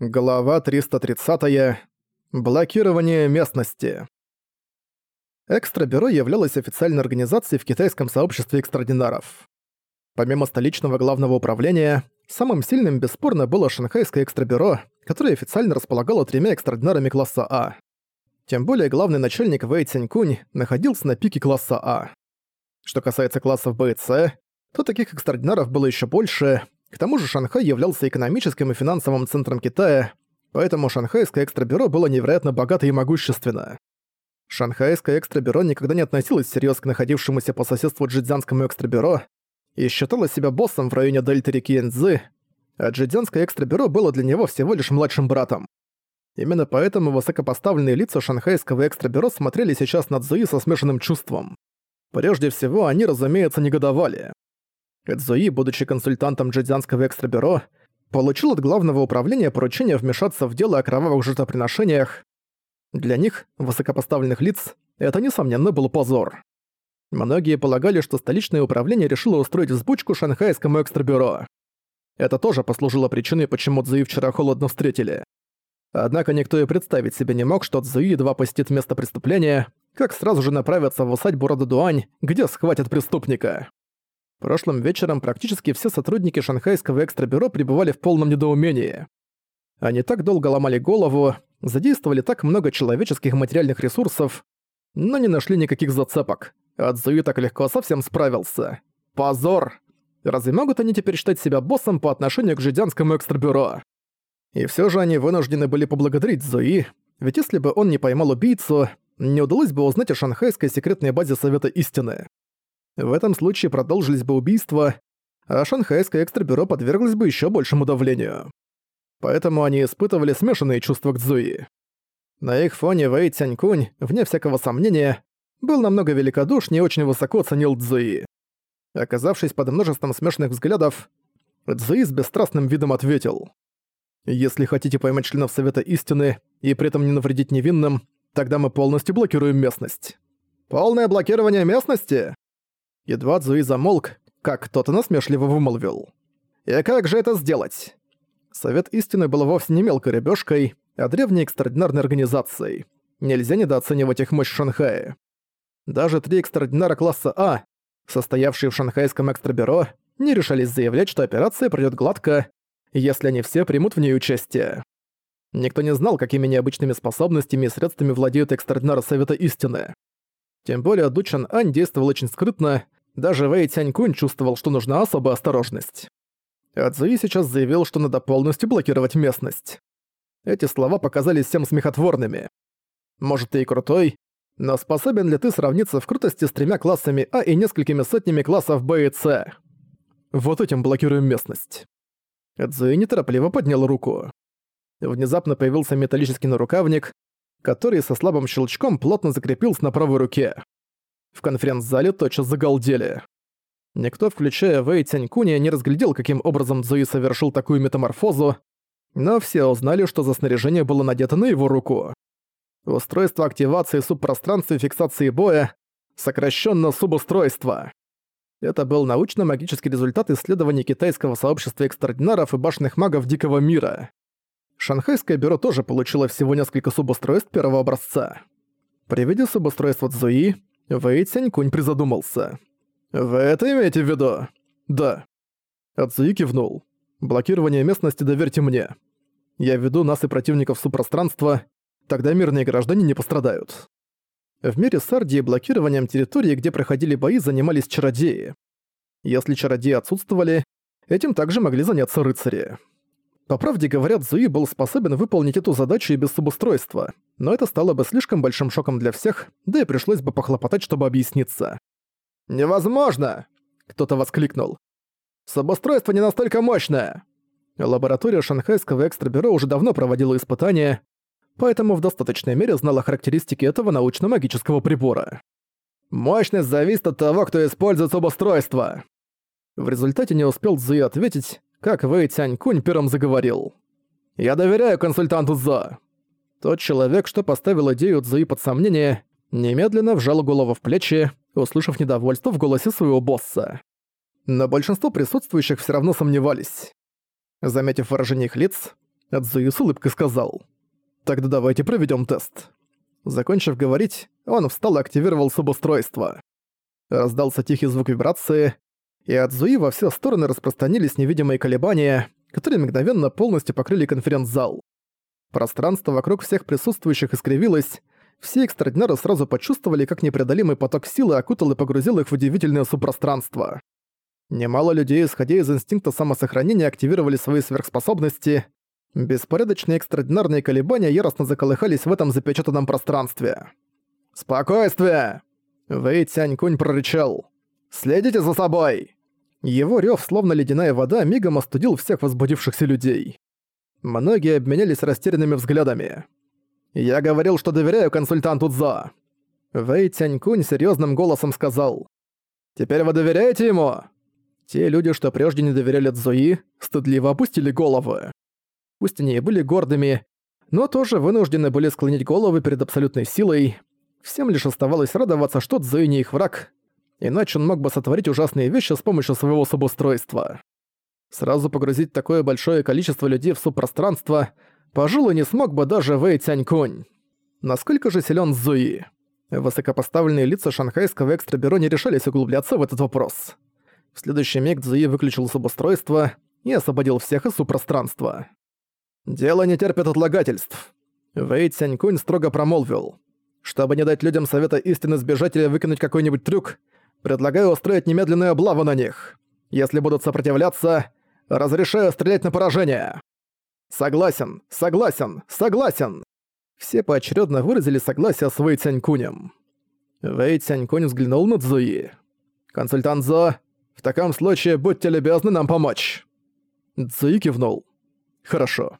Глава 330. Блокирование местности. Экстрабюро являлось официальной организацией в китайском сообществе экстрадинаров. Помимо столичного главного управления, самым сильным бесспорно было Шанхайское экстрабюро, которое официально располагало тремя экстрадинарами класса А. Тем более главный начальник Вэй Цянькунь находился на пике класса А. Что касается классов Б и С, то таких экстрадинаров было еще больше, к тому же Шанхай являлся экономическим и финансовым центром Китая, поэтому шанхайское экстрабюро было невероятно богато и могущественно. Шанхайское экстрабюро никогда не относилось всерьёз к находившемуся по соседству джидзянскому экстрабюро и считало себя боссом в районе дельты реки Энзы, а джидзянское экстрабюро было для него всего лишь младшим братом. Именно поэтому высокопоставленные лица шанхайского экстрабюро смотрели сейчас на Цзуи со смешанным чувством. Прежде всего, они, разумеется, негодовали. Эдзуи, будучи консультантом джидзянского экстрабюро, получил от главного управления поручение вмешаться в дело о кровавых жертвоприношениях. Для них, высокопоставленных лиц, это, несомненно, был позор. Многие полагали, что столичное управление решило устроить взбучку шанхайскому экстрабюро. Это тоже послужило причиной, почему Цзуи вчера холодно встретили. Однако никто и представить себе не мог, что Цзуи едва посетит место преступления, как сразу же направится в усадьбу рода Дуань, где схватят преступника. Прошлым вечером практически все сотрудники шанхайского экстрабюро пребывали в полном недоумении. Они так долго ломали голову, задействовали так много человеческих и материальных ресурсов, но не нашли никаких зацепок. Адзуи так легко совсем справился. Позор! Разве могут они теперь считать себя боссом по отношению к жидянскому экстрабюро? И все же они вынуждены были поблагодарить Зуи, ведь если бы он не поймал убийцу, не удалось бы узнать о шанхайской секретной базе Совета Истины. В этом случае продолжились бы убийства, а шанхайское экстрабюро подверглось бы еще большему давлению. Поэтому они испытывали смешанные чувства к Цзуи. На их фоне Вэй Тянькунь, вне всякого сомнения, был намного великодушнее и очень высоко ценил Цзуи. Оказавшись под множеством смешанных взглядов, Цзуи с бесстрастным видом ответил. «Если хотите поймать членов Совета Истины и при этом не навредить невинным, тогда мы полностью блокируем местность». «Полное блокирование местности?» Едва Цзуи замолк, как кто-то насмешливо вымолвил. «И как же это сделать?» Совет Истины был вовсе не мелкой рыбёшкой, а древней экстраординарной организацией. Нельзя недооценивать их мощь в Шанхае. Даже три экстраординара класса А, состоявшие в шанхайском экстрабюро, не решались заявлять, что операция пройдет гладко, если они все примут в ней участие. Никто не знал, какими необычными способностями и средствами владеют экстраординары Совета Истины. Тем более Дучан Ань действовал очень скрытно, даже Вэй Тянькунь чувствовал, что нужна особая осторожность. Адзуи сейчас заявил, что надо полностью блокировать местность. Эти слова показались всем смехотворными. Может, ты и крутой, но способен ли ты сравниться в крутости с тремя классами А и несколькими сотнями классов Б и С? Вот этим блокируем местность. Эдзуи неторопливо поднял руку. Внезапно появился металлический нарукавник, который со слабым щелчком плотно закрепился на правой руке. В конференц-зале тотчас загалдели. Никто, включая Вэй Тянькуня, не разглядел, каким образом Цзуи совершил такую метаморфозу, но все узнали, что за снаряжение было надето на его руку. Устройство активации субпространства и фиксации боя, сокращенно субустройство. Это был научно-магический результат исследований китайского сообщества экстраординаров и башенных магов Дикого мира. Шанхайское бюро тоже получило всего несколько субустройств первого образца. При виде субустройства Цзуи, Вэй Цянькунь призадумался. «Вы это имеете в виду?» «Да». Ацуи кивнул. «Блокирование местности доверьте мне. Я веду нас и противников субпространства, тогда мирные граждане не пострадают». В мире Сардии блокированием территории, где проходили бои, занимались чародеи. Если чародеи отсутствовали, этим также могли заняться рыцари. По правде говоря, Цзуи был способен выполнить эту задачу и без субустройства, но это стало бы слишком большим шоком для всех, да и пришлось бы похлопотать, чтобы объясниться. «Невозможно!» — кто-то воскликнул. «Субустройство не настолько мощное!» Лаборатория шанхайского экстрабюро уже давно проводила испытания, поэтому в достаточной мере знала характеристики этого научно-магического прибора. «Мощность зависит от того, кто использует субустройство!» В результате не успел Цзуи ответить, как Вэй Тянь-Кунь первым заговорил. «Я доверяю консультанту Зо». Тот человек, что поставил идею Цзуи под сомнение, немедленно вжал голову в плечи, услышав недовольство в голосе своего босса. Но большинство присутствующих все равно сомневались. Заметив выражение их лиц, Цзуи с улыбкой сказал. «Тогда давайте проведем тест». Закончив говорить, он встал и активировал субустройство. Раздался тихий звук вибрации, и от Зуи во все стороны распространились невидимые колебания, которые мгновенно полностью покрыли конференц-зал. Пространство вокруг всех присутствующих искривилось, все экстрадинары сразу почувствовали, как непреодолимый поток силы окутал и погрузил их в удивительное субпространство. Немало людей, исходя из инстинкта самосохранения, активировали свои сверхспособности. Беспорядочные экстраординарные колебания яростно заколыхались в этом запечатанном пространстве. «Спокойствие!» Вэй Тянь-Кунь прорычал. «Следите за собой!» Его рёв, словно ледяная вода, мигом остудил всех возбудившихся людей. Многие обменялись растерянными взглядами. «Я говорил, что доверяю консультанту Цзо!» Вэй Тянь-Кунь серьёзным голосом сказал. «Теперь вы доверяете ему?» Те люди, что прежде не доверяли Цзуи, стыдливо опустили головы. Пусть они и были гордыми, но тоже вынуждены были склонить головы перед абсолютной силой. Всем лишь оставалось радоваться, что Цзуи не их враг, иначе он мог бы сотворить ужасные вещи с помощью своего субустройства. Сразу погрузить такое большое количество людей в субпространство, пожалуй, не смог бы даже Вэй Тянькунь. Насколько же силен Цзуи? Высокопоставленные лица шанхайского экстрабюро не решались углубляться в этот вопрос. В следующий миг Цзуи выключил субустройство и освободил всех из субпространства. «Дело не терпит отлагательств», — Вэй Цянькунь строго промолвил. «Чтобы не дать людям совета истины сбежать или выкинуть какой-нибудь трюк, предлагаю устроить немедленную облаву на них. Если будут сопротивляться, разрешаю стрелять на поражение». «Согласен, согласен, согласен!» Все поочередно выразили согласие с Вэй Цянькунем. Вэй Цянькунь взглянул на Цзуи. «Консультант Зо, в таком случае будьте любезны нам помочь». Цзуи кивнул. «Хорошо.